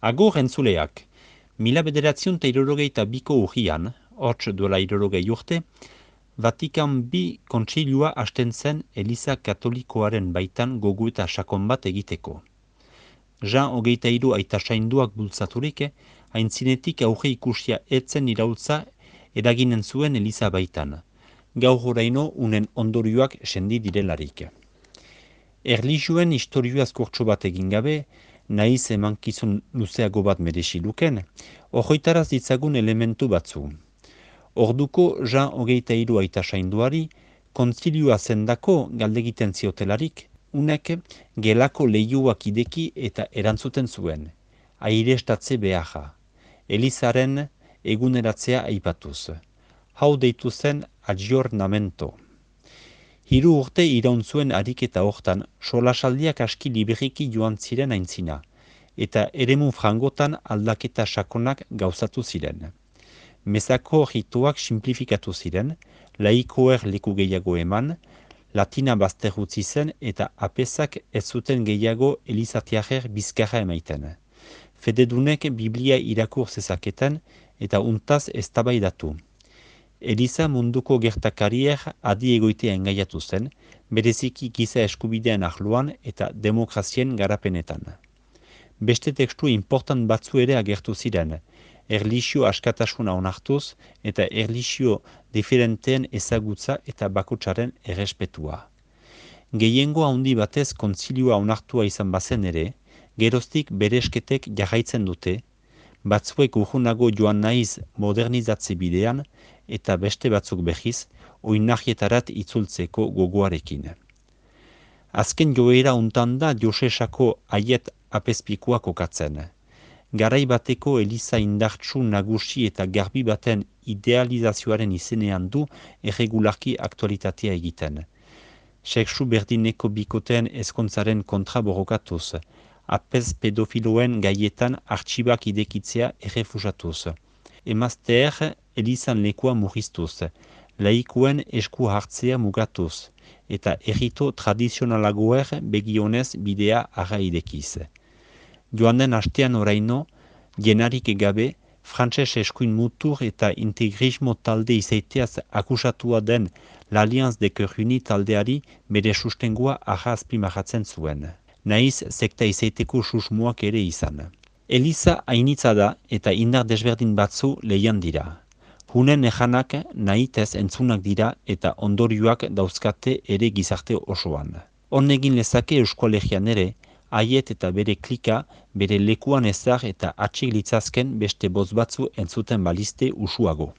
Agur entzuleak, mila bederatziun eta irurogeita biko urrian, hortz duela irurogei urte, Vatikan bi kontsilua hasten zen Eliza Katolikoaren baitan gogu eta sakon bat egiteko. Jean hogeita iru aita sainduak bultzaturik, haintzinetik aurre ikusia etzen iraultza eraginen zuen Eliza baitan. Gaur horaino unen ondorioak sendi direlarik. Erlijuen historioaz kurtso bat egin gabe, nahiz emankizun luzeago bat merezi luken, horretaraz ditzagun elementu batzu. Orduko Jean hogeita hiru aita sainduari, kontzilioa zendako galdegiten ziotelarik, unek gelako lehioak ideki eta erantzuten zuen, airestatze beharra, Elizaren eguneratzea aipatuz. Hau deitu zen agiornamento. Hiru urte iraun zuen ariketa hortan, solasaldiak aski liberiki joan ziren aintzina, eta eremu frangotan aldaketa sakonak gauzatu ziren. Mezako rituak simplifikatu ziren, laikoer leku gehiago eman, latina bazter utzi zen eta apesak ez zuten gehiago elizatiajer bizkarra emaiten. Fededunek Biblia irakur zezaketen eta untaz eztabaidatu. Eliza munduko gertakarier adi egoitea engaiatu zen, bereziki giza eskubidean ahluan eta demokrazien garapenetan. Beste tekstu important batzu ere agertu ziren, erlixio askatasuna onartuz eta erlixio diferenteen ezagutza eta bakutsaren errespetua. Gehiengo handi batez kontzilioa onartua izan bazen ere, geroztik beresketek jarraitzen dute, batzuek urhunago joan naiz modernizatze bidean eta beste batzuk behiz, oinahietarat itzultzeko gogoarekin. Azken joera untan da Josesako aiet apespikoa kokatzen. Garai bateko Eliza indartsu nagusi eta garbi baten idealizazioaren izenean du erregularki aktualitatea egiten. Seksu berdineko bikoteen ezkontzaren kontra borokatuz, apez pedofiloen gaietan artxibak idekitzea errefusatuz. Emazteer elizan lekua murriztuz, laikuen esku hartzea mugatuz, eta errito tradizionalagoer begionez bidea arra idekiz. Joan hastean oraino, jenarik egabe, frantses eskuin mutur eta integrismo talde izaiteaz akusatua den l'Allianz de Cœur taldeari bere sustengoa arra azpimarratzen zuen naiz sekta izaiteko susmoak ere izan. Eliza hainitza da eta indar desberdin batzu lehian dira. Hunen ejanak nahitez entzunak dira eta ondorioak dauzkate ere gizarte osoan. Honegin lezake euskolegian ere, haiet eta bere klika, bere lekuan ezar eta atxik litzazken beste boz batzu entzuten baliste usuago.